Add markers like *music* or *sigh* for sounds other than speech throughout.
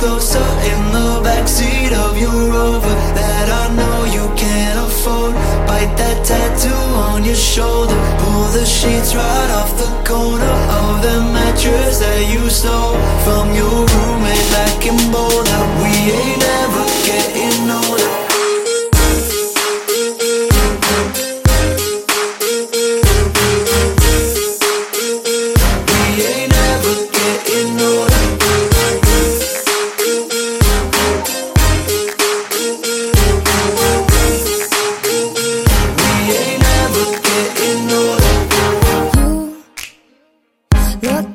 closer in the backseat of your Rover that I know you can't afford. Bite that tattoo on your shoulder. Pull the sheets right off the corner of the mattress that you stole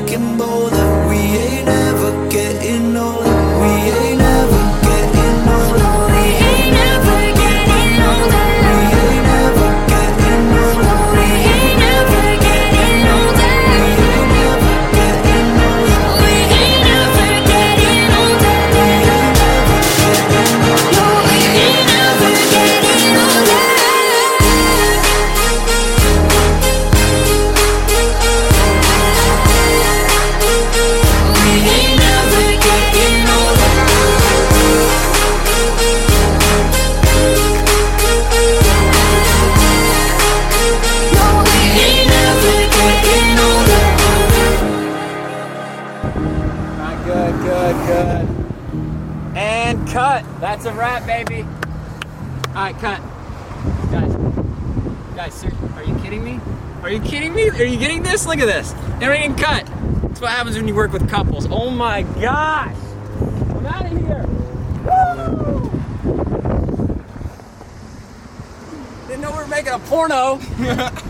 back in Boulder. We ain't And cut. That's a wrap, baby. Alright, cut. Guys, guys, ser- are you kidding me? Are you kidding me? Are you getting this? Look at this. Everything cut. That's what happens when you work with couples. Oh my gosh. I'm out of here. Woo! Didn't know we were making a porno. *laughs*